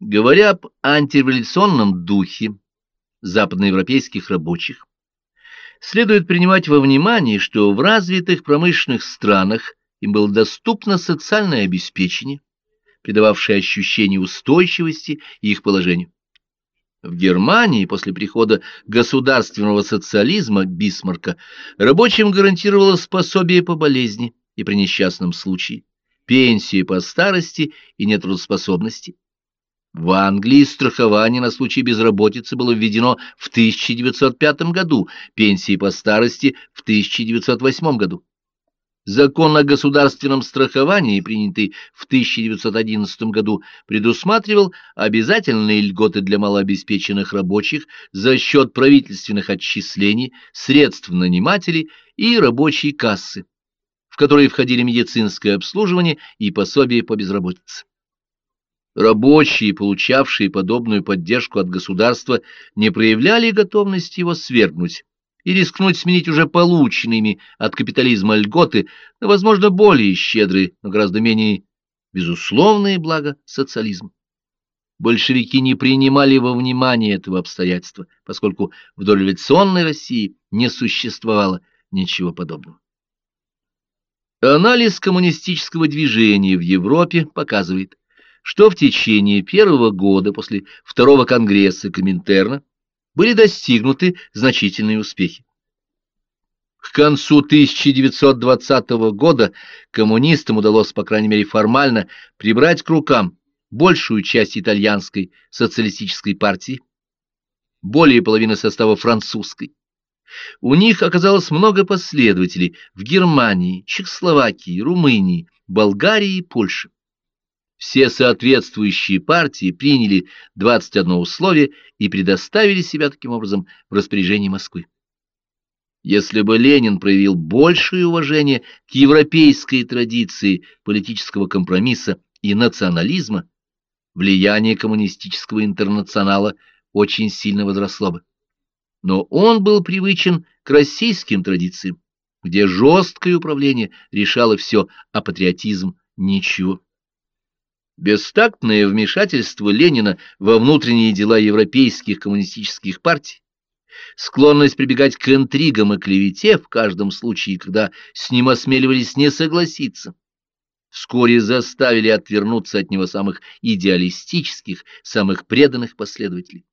Говоря об антиреволюционном духе западноевропейских рабочих, следует принимать во внимание, что в развитых промышленных странах им было доступно социальное обеспечение, придававшее ощущение устойчивости их положению. В Германии после прихода государственного социализма Бисмарка рабочим гарантировалось пособие по болезни и при несчастном случае, пенсии по старости и нетрудоспособности. В Англии страхование на случай безработицы было введено в 1905 году, пенсии по старости в 1908 году. Закон о государственном страховании, принятый в 1911 году, предусматривал обязательные льготы для малообеспеченных рабочих за счет правительственных отчислений, средств нанимателей и рабочей кассы, в которые входили медицинское обслуживание и пособие по безработице. Рабочие, получавшие подобную поддержку от государства, не проявляли готовности его свергнуть и рискнуть сменить уже полученными от капитализма льготы на, возможно, более щедрые, но гораздо менее безусловные блага социализма. Большевики не принимали во внимание этого обстоятельства, поскольку в дореволюционной России не существовало ничего подобного. Анализ коммунистического движения в Европе показывает, что в течение первого года после второго конгресса Коминтерна были достигнуты значительные успехи. К концу 1920 года коммунистам удалось, по крайней мере формально, прибрать к рукам большую часть итальянской социалистической партии, более половины состава французской. У них оказалось много последователей в Германии, Чехословакии, Румынии, Болгарии и Польше. Все соответствующие партии приняли 21 условие и предоставили себя таким образом в распоряжение Москвы. Если бы Ленин проявил большее уважение к европейской традиции политического компромисса и национализма, влияние коммунистического интернационала очень сильно возросло бы. Но он был привычен к российским традициям, где жесткое управление решало все, а патриотизм – ничего. Бестактное вмешательство Ленина во внутренние дела европейских коммунистических партий, склонность прибегать к интригам и клевете в каждом случае, когда с ним осмеливались не согласиться, вскоре заставили отвернуться от него самых идеалистических, самых преданных последователей.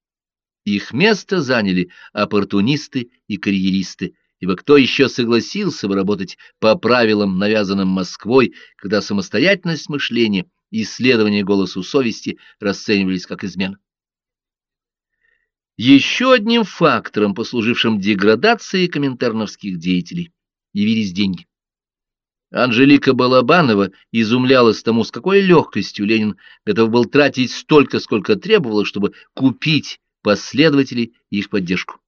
Их место заняли оппортунисты и карьеристы, ибо кто еще согласился бы работать по правилам, навязанным Москвой, когда самостоятельность мышления – исследования голосу совести расценивались как измена. Еще одним фактором, послужившим деградации коминтерновских деятелей, явились деньги. Анжелика Балабанова изумлялась тому, с какой легкостью Ленин готов был тратить столько, сколько требовалось, чтобы купить последователей и их поддержку.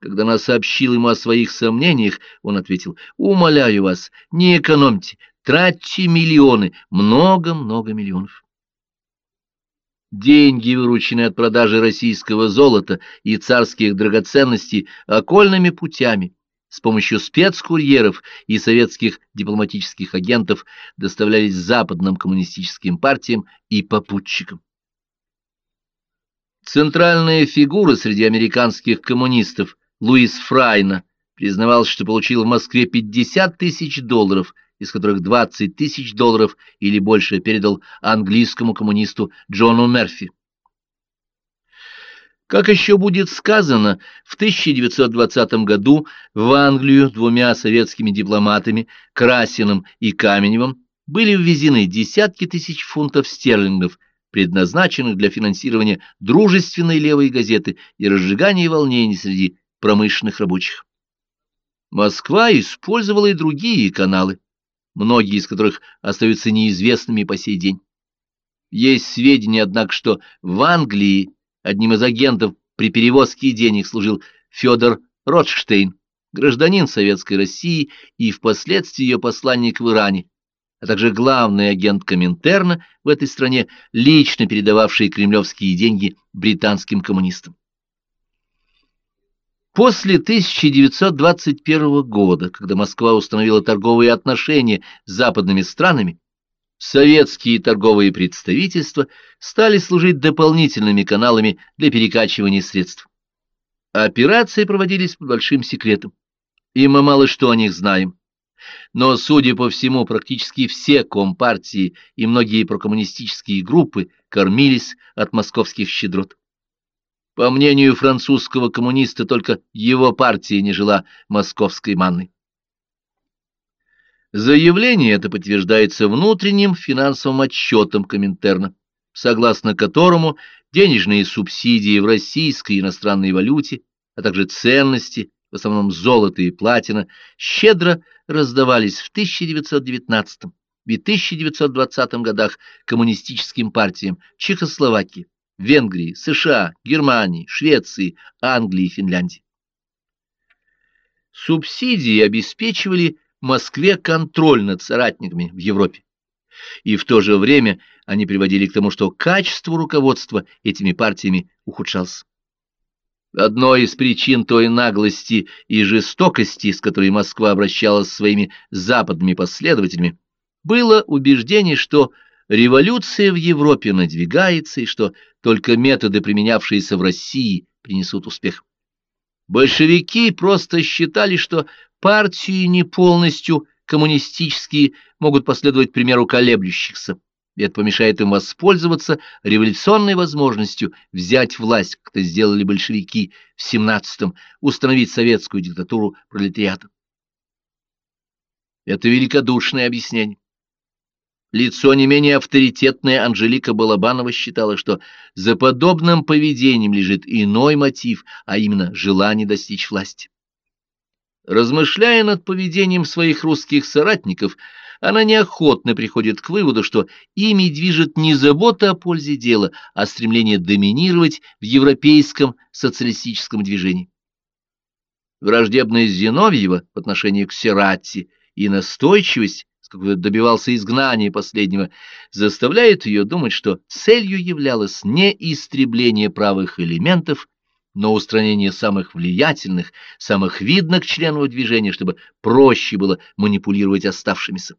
Когда она сообщила ему о своих сомнениях, он ответил, «Умоляю вас, не экономьте, Тратьте миллионы, много-много миллионов. Деньги, вырученные от продажи российского золота и царских драгоценностей окольными путями, с помощью спецкурьеров и советских дипломатических агентов доставлялись западным коммунистическим партиям и попутчикам. Центральная фигура среди американских коммунистов Луис Фрайна признавал, что получил в Москве 50 тысяч долларов из которых 20 тысяч долларов или больше передал английскому коммунисту Джону Мерфи. Как еще будет сказано, в 1920 году в Англию двумя советскими дипломатами, Красиным и Каменевым, были ввезены десятки тысяч фунтов стерлингов, предназначенных для финансирования дружественной левой газеты и разжигания волнений среди промышленных рабочих. Москва использовала и другие каналы, многие из которых остаются неизвестными по сей день. Есть сведения, однако, что в Англии одним из агентов при перевозке денег служил Федор Ротштейн, гражданин Советской России и впоследствии ее посланник в Иране, а также главный агент Коминтерна в этой стране, лично передававший кремлевские деньги британским коммунистам. После 1921 года, когда Москва установила торговые отношения с западными странами, Советские торговые представительства стали служить дополнительными каналами для перекачивания средств. Операции проводились под большим секретом, и мы мало что о них знаем. Но, судя по всему, практически все компартии и многие прокоммунистические группы кормились от московских щедрот. По мнению французского коммуниста, только его партия не жила московской манной. Заявление это подтверждается внутренним финансовым отчетом Коминтерна, согласно которому денежные субсидии в российской и иностранной валюте, а также ценности, в основном золото и платина, щедро раздавались в 1919 и 1920 годах коммунистическим партиям Чехословакии, Венгрии, США, Германии, Швеции, Англии и Финляндии. Субсидии обеспечивали Москве контроль над соратниками в Европе. И в то же время они приводили к тому, что качество руководства этими партиями ухудшалось. Одной из причин той наглости и жестокости, с которой Москва обращалась с своими западными последователями, было убеждение, что революция в Европе надвигается и что только методы, применявшиеся в России, принесут успех. Большевики просто считали, что партии не полностью коммунистические могут последовать примеру колеблющихся, и это помешает им воспользоваться революционной возможностью взять власть, как это сделали большевики в 17-м, установить советскую диктатуру пролетариата. Это великодушное объяснение. Лицо не менее авторитетное Анжелика Балабанова считала, что за подобным поведением лежит иной мотив, а именно желание достичь власти. Размышляя над поведением своих русских соратников, она неохотно приходит к выводу, что ими движет не забота о пользе дела, а стремление доминировать в европейском социалистическом движении. Враждебность Зиновьева в отношении к Сератти и настойчивость, с какой добивался изгнания последнего, заставляет ее думать, что целью являлось не истребление правых элементов, но устранение самых влиятельных, самых видных членов движения, чтобы проще было манипулировать оставшимися.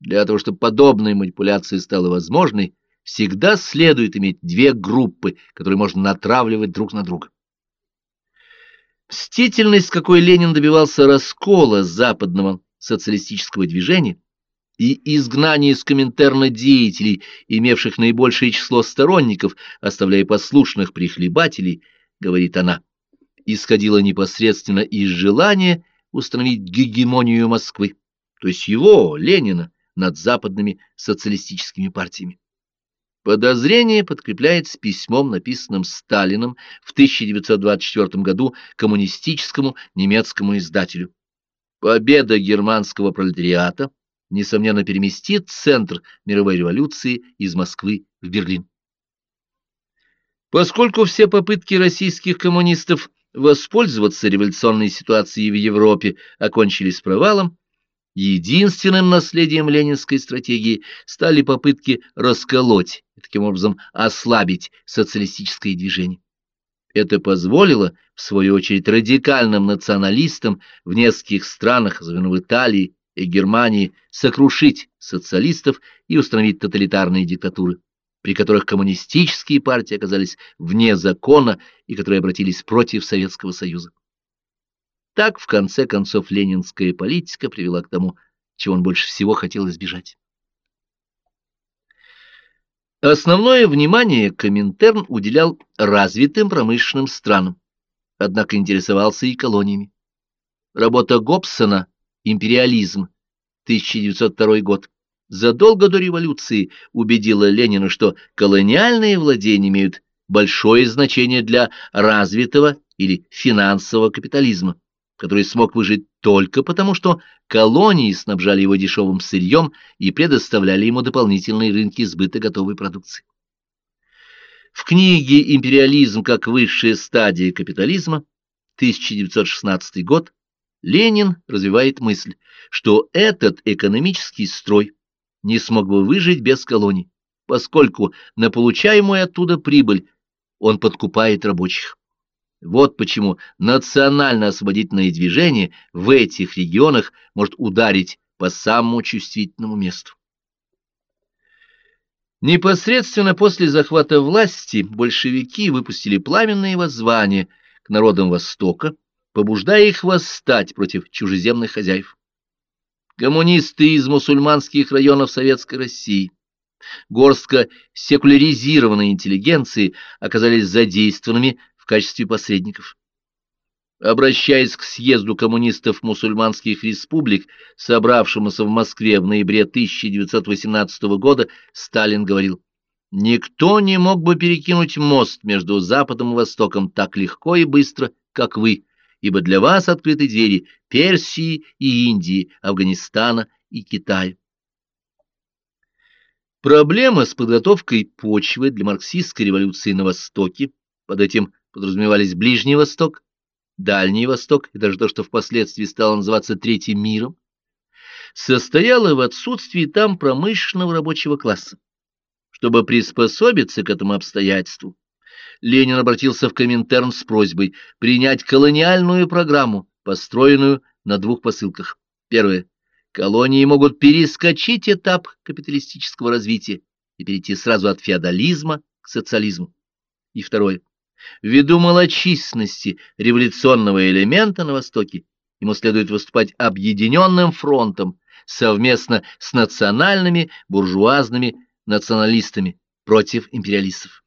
Для того, чтобы подобная манипуляция стала возможной, всегда следует иметь две группы, которые можно натравливать друг на друга. Мстительность, какой Ленин добивался раскола западного социалистического движения и изгнание из Коминтерна деятелей, имевших наибольшее число сторонников, оставляя послушных прихлебателей – говорит она, исходила непосредственно из желания установить гегемонию Москвы, то есть его, Ленина, над западными социалистическими партиями. Подозрение подкрепляется письмом, написанным Сталином в 1924 году коммунистическому немецкому издателю. Победа германского пролетариата, несомненно, переместит центр мировой революции из Москвы в Берлин. Поскольку все попытки российских коммунистов воспользоваться революционной ситуацией в Европе окончились провалом, единственным наследием ленинской стратегии стали попытки расколоть и таким образом ослабить социалистическое движение. Это позволило, в свою очередь, радикальным националистам в нескольких странах, особенно в Италии и Германии, сокрушить социалистов и установить тоталитарные диктатуры при которых коммунистические партии оказались вне закона и которые обратились против Советского Союза. Так, в конце концов, ленинская политика привела к тому, чего он больше всего хотел избежать. Основное внимание Коминтерн уделял развитым промышленным странам, однако интересовался и колониями. Работа Гобсона «Империализм», 1902 год, задолго до революции убедила Ленина, что колониальные владения имеют большое значение для развитого или финансового капитализма, который смог выжить только потому, что колонии снабжали его дешевым сырьем и предоставляли ему дополнительные рынки сбыта готовой продукции. В книге «Империализм как высшая стадия капитализма» 1916 год Ленин развивает мысль, что этот экономический строй не смог бы выжить без колоний, поскольку на получаемую оттуда прибыль он подкупает рабочих. Вот почему национально-освободительное движение в этих регионах может ударить по самому чувствительному месту. Непосредственно после захвата власти большевики выпустили пламенные воззвания к народам Востока, побуждая их восстать против чужеземных хозяев. Коммунисты из мусульманских районов Советской России, горстка секуляризированной интеллигенции оказались задействованными в качестве посредников. Обращаясь к съезду коммунистов мусульманских республик, собравшемуся в Москве в ноябре 1918 года, Сталин говорил, «Никто не мог бы перекинуть мост между Западом и Востоком так легко и быстро, как вы, ибо для вас открыты двери Персии и Индии, Афганистана и Китая». Проблема с подготовкой почвы для марксистской революции на Востоке, под этим подразумевались Ближний Восток, Дальний Восток и даже то, что впоследствии стало называться Третьим миром, состояло в отсутствии там промышленного рабочего класса. Чтобы приспособиться к этому обстоятельству, Ленин обратился в Коминтерн с просьбой принять колониальную программу, построенную на двух посылках. Первое. Колонии могут перескочить этап капиталистического развития и перейти сразу от феодализма к социализму. И второе. Ввиду малочисленности революционного элемента на Востоке, ему следует выступать объединенным фронтом совместно с национальными буржуазными националистами против империалистов.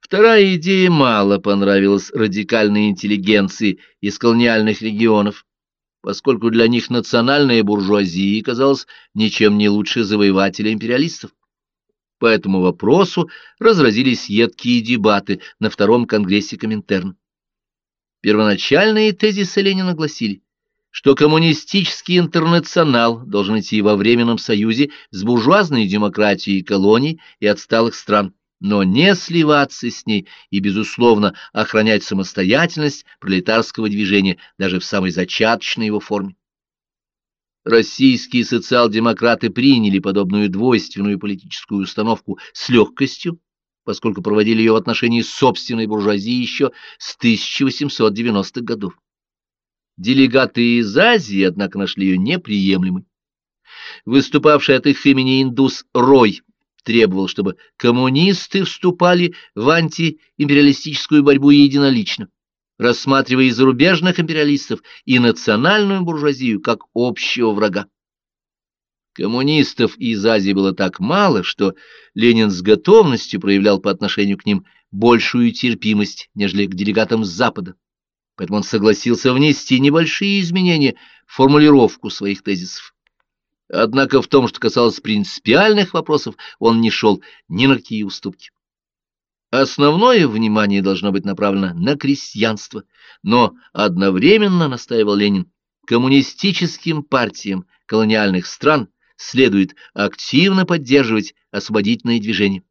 Вторая идея мало понравилась радикальной интеллигенции из колониальных регионов, поскольку для них национальная буржуазия казалась ничем не лучше завоевателя империалистов. По этому вопросу разразились едкие дебаты на Втором Конгрессе Коминтерна. Первоначальные тезисы Ленина гласили, что коммунистический интернационал должен идти во временном союзе с буржуазной демократией колоний и отсталых стран, но не сливаться с ней и, безусловно, охранять самостоятельность пролетарского движения даже в самой зачаточной его форме. Российские социал-демократы приняли подобную двойственную политическую установку с легкостью, поскольку проводили ее в отношении собственной буржуазии еще с 1890-х годов. Делегаты из Азии, однако, нашли ее неприемлемой. Выступавший от их имени индус Рой требовал, чтобы коммунисты вступали в антиимпериалистическую борьбу единолично рассматривая и зарубежных империалистов, и национальную буржуазию как общего врага. Коммунистов из Азии было так мало, что Ленин с готовностью проявлял по отношению к ним большую терпимость, нежели к делегатам с Запада. Поэтому он согласился внести небольшие изменения в формулировку своих тезисов. Однако в том, что касалось принципиальных вопросов, он не шел ни на какие уступки. Основное внимание должно быть направлено на крестьянство, но одновременно, настаивал Ленин, коммунистическим партиям колониальных стран следует активно поддерживать освободительные движения.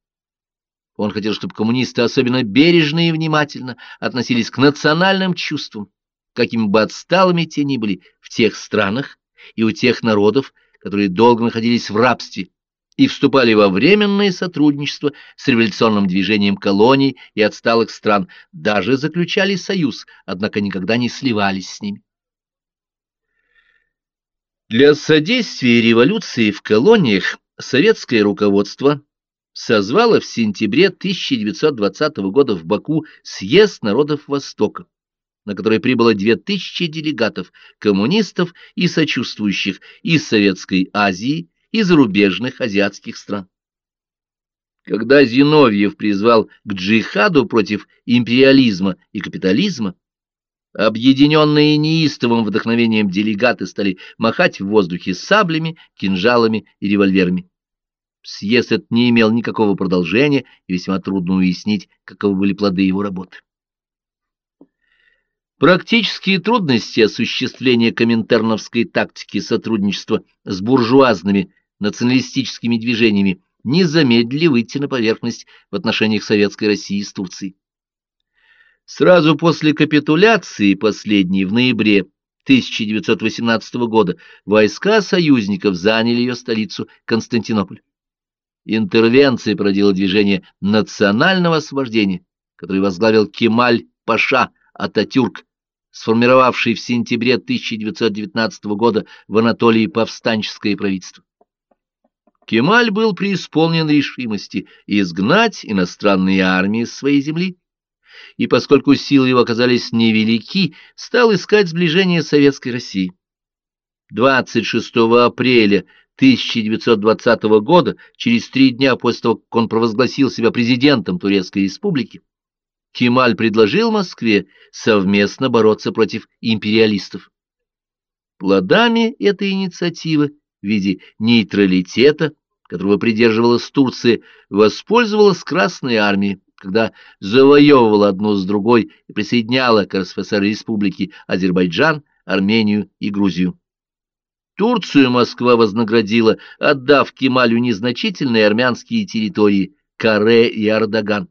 Он хотел, чтобы коммунисты особенно бережно и внимательно относились к национальным чувствам, какими бы отсталыми те ни были в тех странах и у тех народов, которые долго находились в рабстве, и вступали во временное сотрудничество с революционным движением колоний и отсталых стран, даже заключали союз, однако никогда не сливались с ними. Для содействия революции в колониях советское руководство созвало в сентябре 1920 года в Баку съезд народов Востока, на который прибыло 2000 делегатов, коммунистов и сочувствующих из Советской Азии, и зарубежных азиатских стран. Когда Зиновьев призвал к джихаду против империализма и капитализма, объединенные неистовым вдохновением делегаты стали махать в воздухе саблями, кинжалами и револьверами. Съезд этот не имел никакого продолжения, и весьма трудно уяснить, каковы были плоды его работы. Практические трудности осуществления коминтерновской тактики сотрудничества с буржуазными националистическими движениями не замедлили выйти на поверхность в отношениях Советской России с Турцией. Сразу после капитуляции последней в ноябре 1918 года войска союзников заняли ее столицу Константинополь. Интервенция породила движение национального освобождения, которое возглавил Кемаль Паша Ататюрк, сформировавший в сентябре 1919 года в Анатолии повстанческое правительство. Кемаль был преисполнен решимости изгнать иностранные армии с своей земли, и поскольку силы его оказались невелики, стал искать сближение с Советской Россией. 26 апреля 1920 года, через три дня после того, как он провозгласил себя президентом Турецкой Республики, Кемаль предложил Москве совместно бороться против империалистов. Плодами этой инициативы виде нейтралитета, которого придерживалась Турция, воспользовалась Красная Армия, когда завоевывала одну с другой и присоединяла к РСФСР республики Азербайджан, Армению и Грузию. Турцию Москва вознаградила, отдав Кемалю незначительные армянские территории Каре и Ардаган.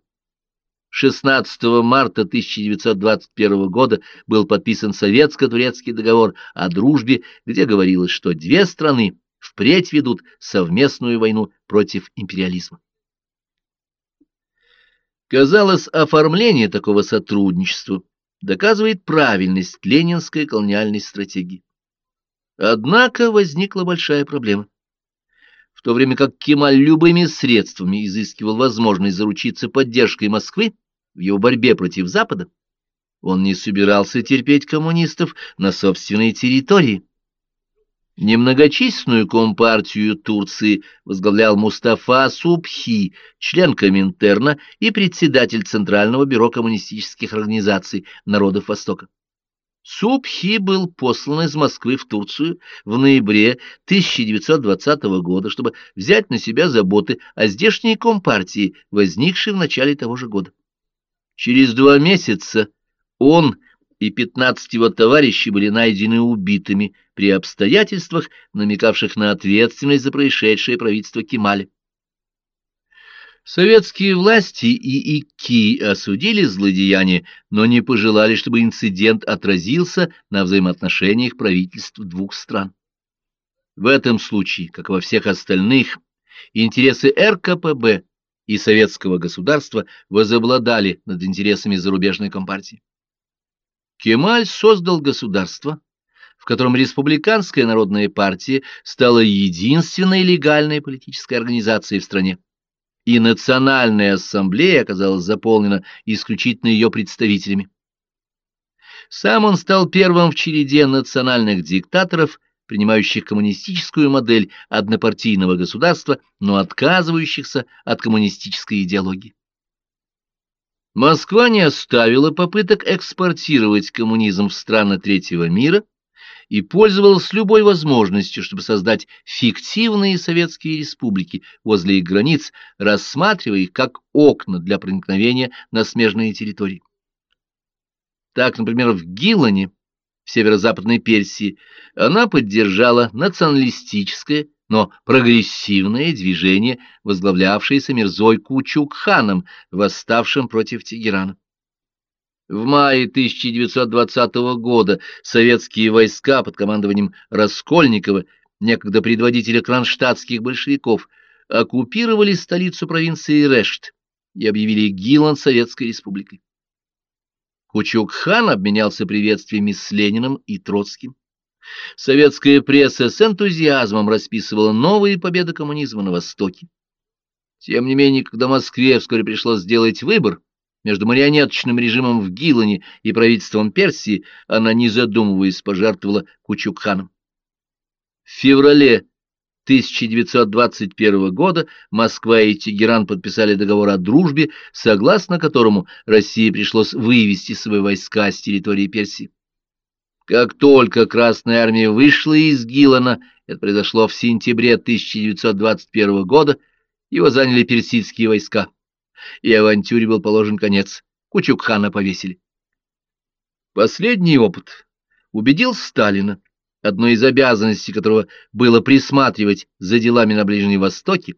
16 марта 1921 года был подписан советско-турецкий договор о дружбе, где говорилось, что две страны впредь ведут совместную войну против империализма. Казалось, оформление такого сотрудничества доказывает правильность ленинской колониальной стратегии. Однако возникла большая проблема. В то время как Кемаль любыми средствами изыскивал возможность заручиться поддержкой Москвы в его борьбе против Запада, он не собирался терпеть коммунистов на собственной территории. Немногочисленную компартию Турции возглавлял Мустафа Субхи, член Коминтерна и председатель Центрального бюро коммунистических организаций народов Востока. Субхи был послан из Москвы в Турцию в ноябре 1920 года, чтобы взять на себя заботы о здешней компартии, возникшей в начале того же года. Через два месяца он и пятнадцать его товарищей были найдены убитыми при обстоятельствах, намекавших на ответственность за происшедшее правительство Кемаля. Советские власти и ИКИ осудили злодеяние, но не пожелали, чтобы инцидент отразился на взаимоотношениях правительств двух стран. В этом случае, как во всех остальных, интересы РКПБ и советского государства возобладали над интересами зарубежной компартии. Кемаль создал государство, в котором Республиканская народная партия стала единственной легальной политической организацией в стране, и Национальная ассамблея оказалась заполнена исключительно ее представителями. Сам он стал первым в череде национальных диктаторов, принимающих коммунистическую модель однопартийного государства, но отказывающихся от коммунистической идеологии. Москва не оставила попыток экспортировать коммунизм в страны третьего мира и пользовалась любой возможностью, чтобы создать фиктивные советские республики возле их границ, рассматривая их как окна для проникновения на смежные территории. Так, например, в Гилане, в северо-западной Персии, она поддержала националистическое но прогрессивное движение, возглавлявшееся Мирзой Кучук-ханом, восставшим против Тегерана. В мае 1920 года советские войска под командованием Раскольникова, некогда предводителя кронштадтских большевиков, оккупировали столицу провинции Решт и объявили Гилан Советской Республикой. Кучук-хан обменялся приветствиями с Лениным и Троцким. Советская пресса с энтузиазмом расписывала новые победы коммунизма на Востоке. Тем не менее, когда Москве вскоре пришлось сделать выбор между марионеточным режимом в Гилане и правительством Персии, она, не задумываясь, пожертвовала Кучукханом. В феврале 1921 года Москва и Тегеран подписали договор о дружбе, согласно которому России пришлось вывести свои войска с территории Персии. Как только Красная Армия вышла из Гилана, это произошло в сентябре 1921 года, его заняли персидские войска, и авантюре был положен конец. Кучук-хана повесили. Последний опыт убедил Сталина, одной из обязанностей которого было присматривать за делами на Ближнем Востоке,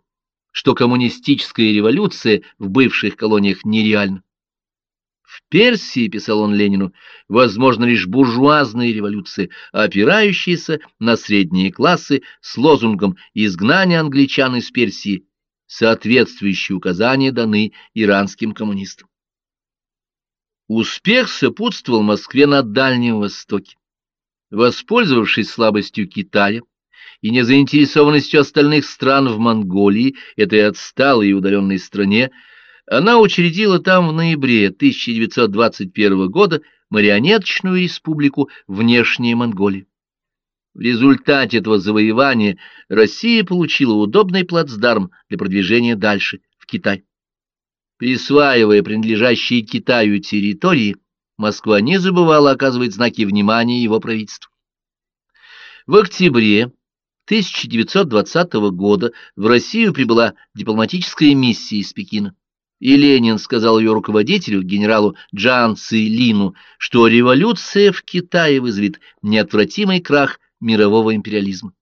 что коммунистическая революция в бывших колониях нереальна. В Персии, писал он Ленину, возможно лишь буржуазная революция, опирающаяся на средние классы с лозунгом изгнания англичан из Персии. Соответствующие указания даны иранским коммунистам. Успех сопутствовал Москве на Дальнем Востоке. Воспользовавшись слабостью Китая и незаинтересованностью остальных стран в Монголии, этой отсталой и удаленной стране, она учредила там в ноябре 1921 года марионеточную республику Внешняя Монголия. В результате этого завоевания Россия получила удобный плацдарм для продвижения дальше, в Китай. Присваивая принадлежащие Китаю территории, Москва не забывала оказывать знаки внимания его правительству. В октябре 1920 года в Россию прибыла дипломатическая миссия из Пекина, и Ленин сказал ее руководителю, генералу Джан Ци что революция в Китае вызовет неотвратимый крах мирового империализма.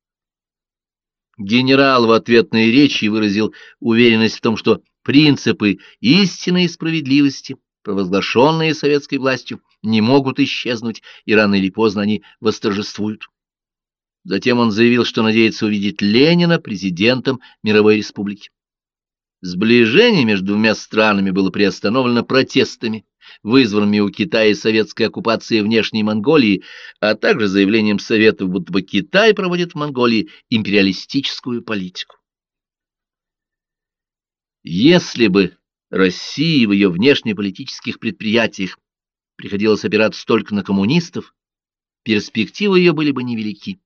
Генерал в ответной речи выразил уверенность в том, что принципы истинной справедливости, провозглашенные советской властью, не могут исчезнуть, и рано или поздно они восторжествуют. Затем он заявил, что надеется увидеть Ленина президентом Мировой Республики. Сближение между двумя странами было приостановлено протестами, вызванными у Китая советской оккупацией внешней Монголии, а также заявлением Советов, будто бы Китай проводит в Монголии империалистическую политику. Если бы России в ее внешнеполитических предприятиях приходилось опираться только на коммунистов, перспективы ее были бы невелики.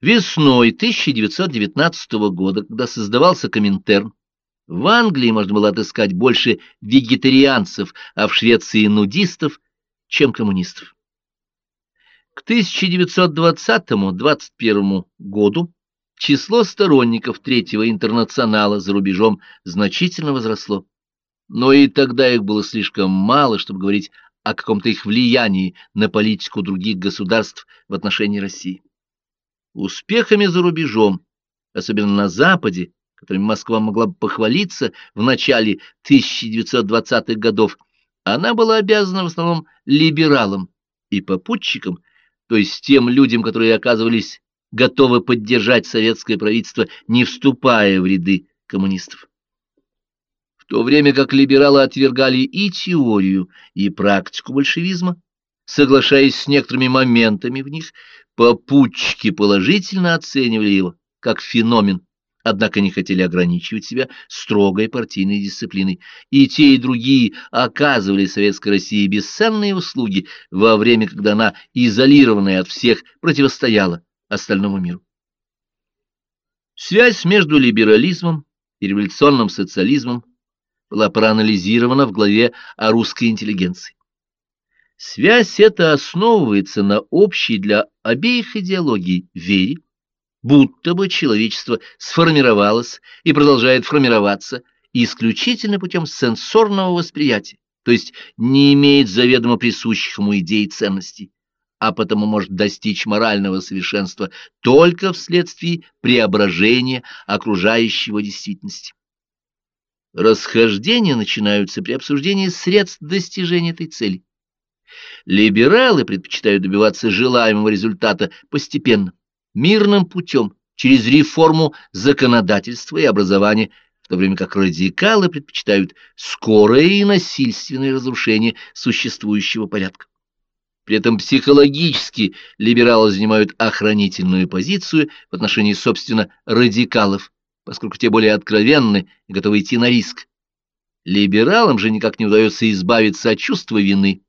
Весной 1919 года, когда создавался Коминтерн, в Англии можно было отыскать больше вегетарианцев, а в Швеции нудистов, чем коммунистов. К 1920-21 году число сторонников Третьего интернационала за рубежом значительно возросло, но и тогда их было слишком мало, чтобы говорить о каком-то их влиянии на политику других государств в отношении России. Успехами за рубежом, особенно на Западе, которыми Москва могла бы похвалиться в начале 1920-х годов, она была обязана в основном либералам и попутчикам, то есть тем людям, которые оказывались готовы поддержать советское правительство, не вступая в ряды коммунистов. В то время как либералы отвергали и теорию, и практику большевизма, соглашаясь с некоторыми моментами в них, Попутчики положительно оценивали его как феномен, однако не хотели ограничивать себя строгой партийной дисциплиной, и те, и другие оказывали Советской России бесценные услуги во время, когда она, изолированная от всех, противостояла остальному миру. Связь между либерализмом и революционным социализмом была проанализирована в главе о русской интеллигенции. Связь эта основывается на общей для обеих идеологий вере, будто бы человечество сформировалось и продолжает формироваться исключительно путем сенсорного восприятия, то есть не имеет заведомо присущих ему идей и ценностей, а потому может достичь морального совершенства только вследствие преображения окружающего действительности. Расхождения начинаются при обсуждении средств достижения этой цели. Либералы предпочитают добиваться желаемого результата постепенно, мирным путем, через реформу законодательства и образования, в то время как радикалы предпочитают скорое и насильственное разрушение существующего порядка. При этом психологически либералы занимают охранительную позицию в отношении, собственно, радикалов, поскольку те более откровенны и готовы идти на риск. Либералам же никак не удается избавиться от чувства вины,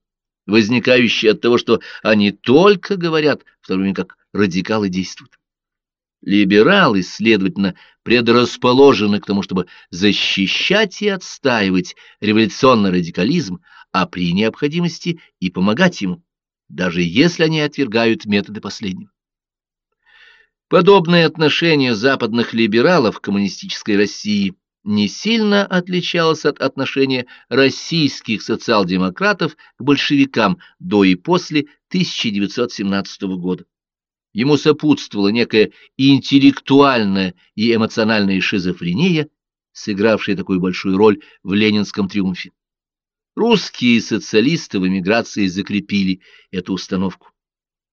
возникающие от того, что они только говорят, в то время как радикалы действуют. Либералы, следовательно, предрасположены к тому, чтобы защищать и отстаивать революционный радикализм, а при необходимости и помогать ему, даже если они отвергают методы последнего. Подобное отношение западных либералов к коммунистической России – не сильно отличалось от отношения российских социал-демократов к большевикам до и после 1917 года. Ему сопутствовала некая интеллектуальная и эмоциональная шизофрения, сыгравшая такую большую роль в ленинском триумфе. Русские социалисты в эмиграции закрепили эту установку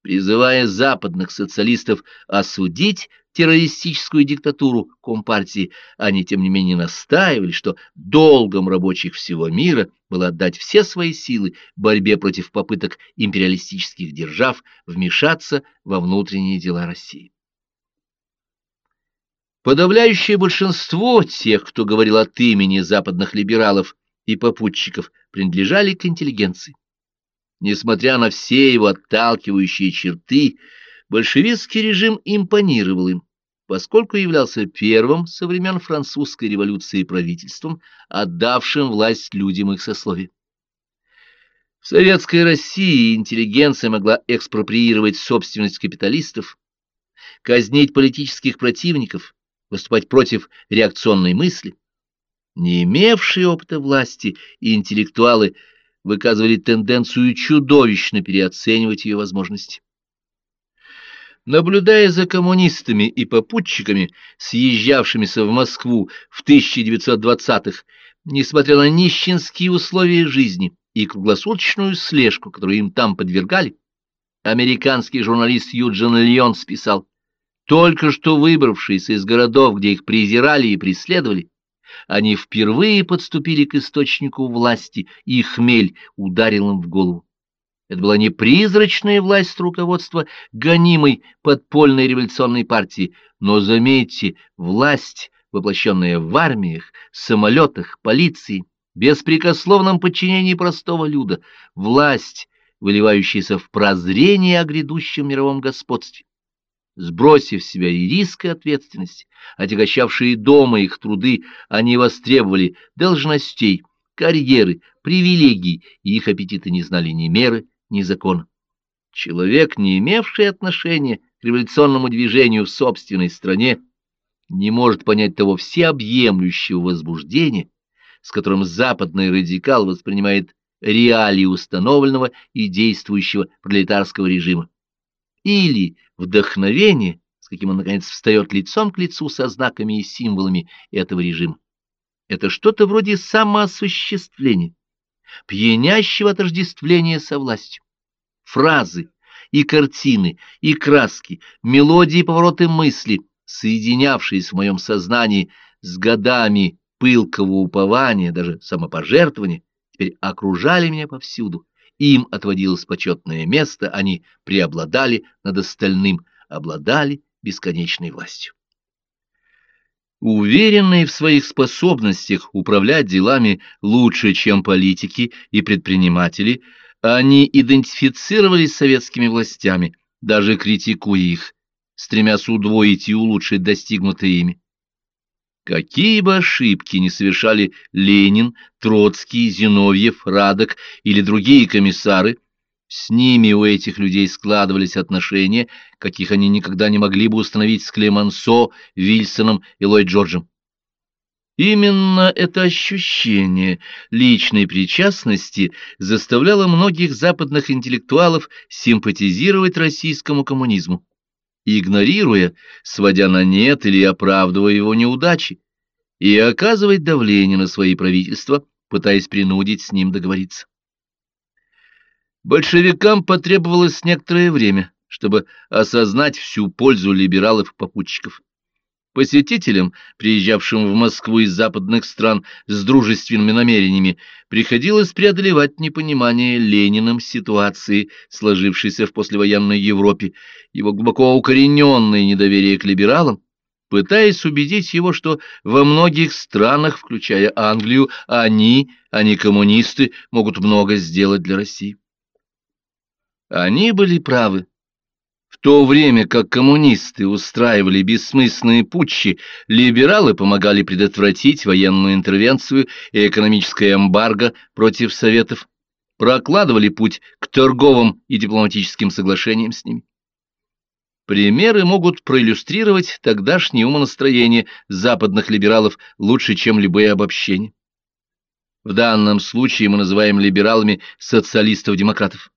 призывая западных социалистов осудить террористическую диктатуру Компартии, они, тем не менее, настаивали, что долгом рабочих всего мира было отдать все свои силы борьбе против попыток империалистических держав вмешаться во внутренние дела России. Подавляющее большинство тех, кто говорил от имени западных либералов и попутчиков, принадлежали к интеллигенции. Несмотря на все его отталкивающие черты, большевистский режим импонировал им, поскольку являлся первым со времен французской революции правительством, отдавшим власть людям их сословия. В советской России интеллигенция могла экспроприировать собственность капиталистов, казнить политических противников, выступать против реакционной мысли. Не имевшие опыта власти и интеллектуалы выказывали тенденцию чудовищно переоценивать ее возможности. Наблюдая за коммунистами и попутчиками, съезжавшимися в Москву в 1920-х, несмотря на нищенские условия жизни и круглосуточную слежку, которую им там подвергали, американский журналист Юджин Льонс писал, только что выбравшиеся из городов, где их презирали и преследовали, они впервые подступили к источнику власти, и хмель ударил им в голову. Это была не призрачная власть руководства гонимой подпольной революционной партии, но, заметьте, власть, воплощенная в армиях, самолетах, полиции, беспрекословном подчинении простого люда, власть, выливающаяся в прозрение о грядущем мировом господстве. Сбросив с себя и риск, и ответственность, отягощавшие дома их труды, они востребовали должностей, карьеры, привилегий, и их аппетиты не знали ни меры, ни закона. Человек, не имевший отношения к революционному движению в собственной стране, не может понять того всеобъемлющего возбуждения, с которым западный радикал воспринимает реалии установленного и действующего пролетарского режима. Или вдохновение, с каким он, наконец, встает лицом к лицу со знаками и символами этого режима. Это что-то вроде самоосуществления, пьянящего отождествления со властью. Фразы и картины, и краски, мелодии и повороты мысли, соединявшиеся в моем сознании с годами пылкого упования, даже самопожертвования, теперь окружали меня повсюду. Им отводилось почетное место, они преобладали над остальным, обладали бесконечной властью. Уверенные в своих способностях управлять делами лучше, чем политики и предприниматели, они идентифицировались с советскими властями, даже критикуя их, стремясь удвоить и улучшить достигнутое ими. Какие бы ошибки ни совершали Ленин, Троцкий, Зиновьев, Радок или другие комиссары, с ними у этих людей складывались отношения, каких они никогда не могли бы установить с Клемансо, Вильсоном и Ллойд Джорджем. Именно это ощущение личной причастности заставляло многих западных интеллектуалов симпатизировать российскому коммунизму, игнорируя, сводя на нет или оправдывая его неудачи, и оказывать давление на свои правительства, пытаясь принудить с ним договориться. Большевикам потребовалось некоторое время, чтобы осознать всю пользу либералов-попутчиков. Посетителям, приезжавшим в Москву из западных стран с дружественными намерениями, приходилось преодолевать непонимание Лениным ситуации, сложившейся в послевоенной Европе, его глубоко укорененное недоверие к либералам, пытаясь убедить его, что во многих странах, включая Англию, они, а не коммунисты, могут много сделать для России. Они были правы. То время как коммунисты устраивали бессмысленные путчи, либералы помогали предотвратить военную интервенцию и экономическое эмбарго против Советов, прокладывали путь к торговым и дипломатическим соглашениям с ними. Примеры могут проиллюстрировать тогдашнее умонастроение западных либералов лучше, чем любые обобщения. В данном случае мы называем либералами социалистов-демократов.